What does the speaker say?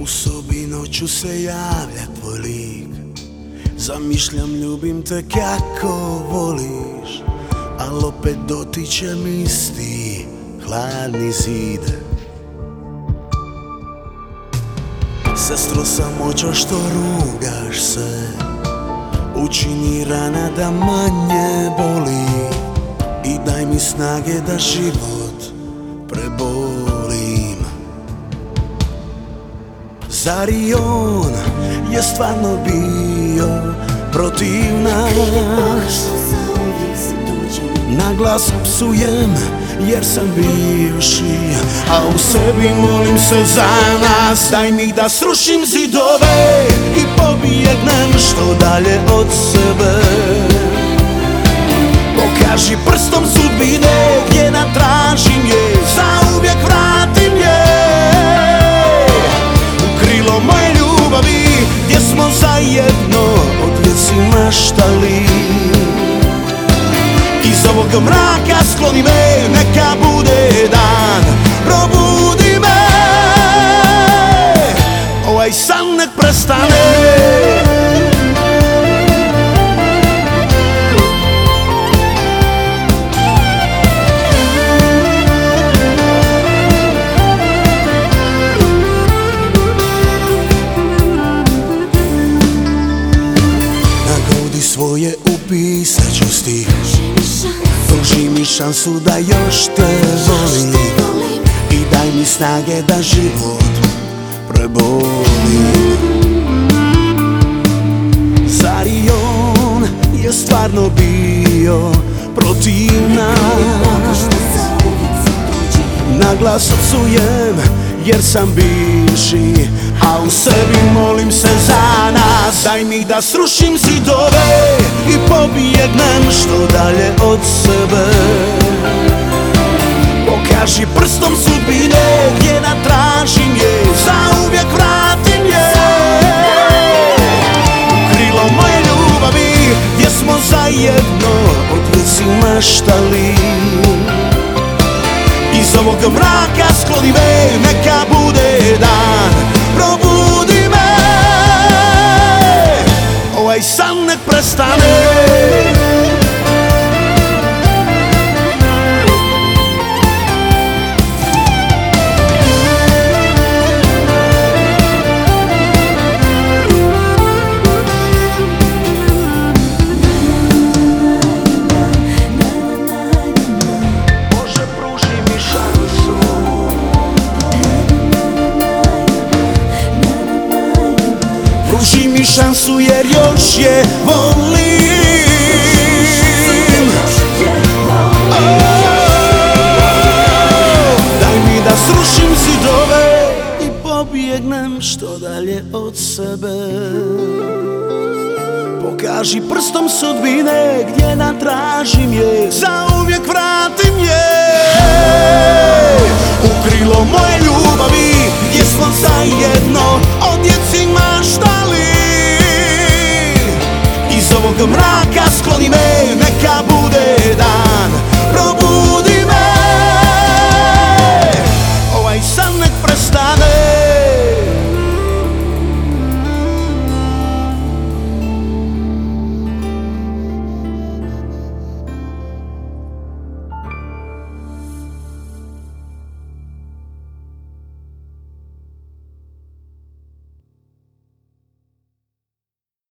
U sobi noću se javlja tvoj lik. Zamišljam ljubim te kako voliš Al opet dotičem isti hladni zid. Sestro samoćo što rugaš se Učini rana da manje boli I daj mi snage da život prebolim Zar i on je stvarno bio protiv nas? Na glas psujem jer sam bivši A u sebi molim se za nas. Daj mi da srušim zidove I pobjegnem što dalje od sebe iz ovog mraka skloni me, neka bude dan. Probudi me. Ovaj san nek prestane svoje upisat ću stih Pruži mi šansu da još te volim. I daj mi snage da život prebolim. Zar i on je stvarno bio protiv nas? Na glas odsujem jer sam bivši A u sebi molim se za nas Daj mi da srušim zidove I pobjegnem što dalje od sebe. Pokaži prstom sudbine gdje da tražim je Zauvijek vratim je. U krilo moje ljubavi gdje smo zajedno od veci maštali iz ovog mraka skloni me, neka bude dan nek prestane šansu jer još je volim. Daj mi da srušim zidove I pobjegnem što dalje od sebe. Pokaži prstom sudbine gdje da tražim je Zauvijek vratim je Ovog mraka skloni me, neka bude dan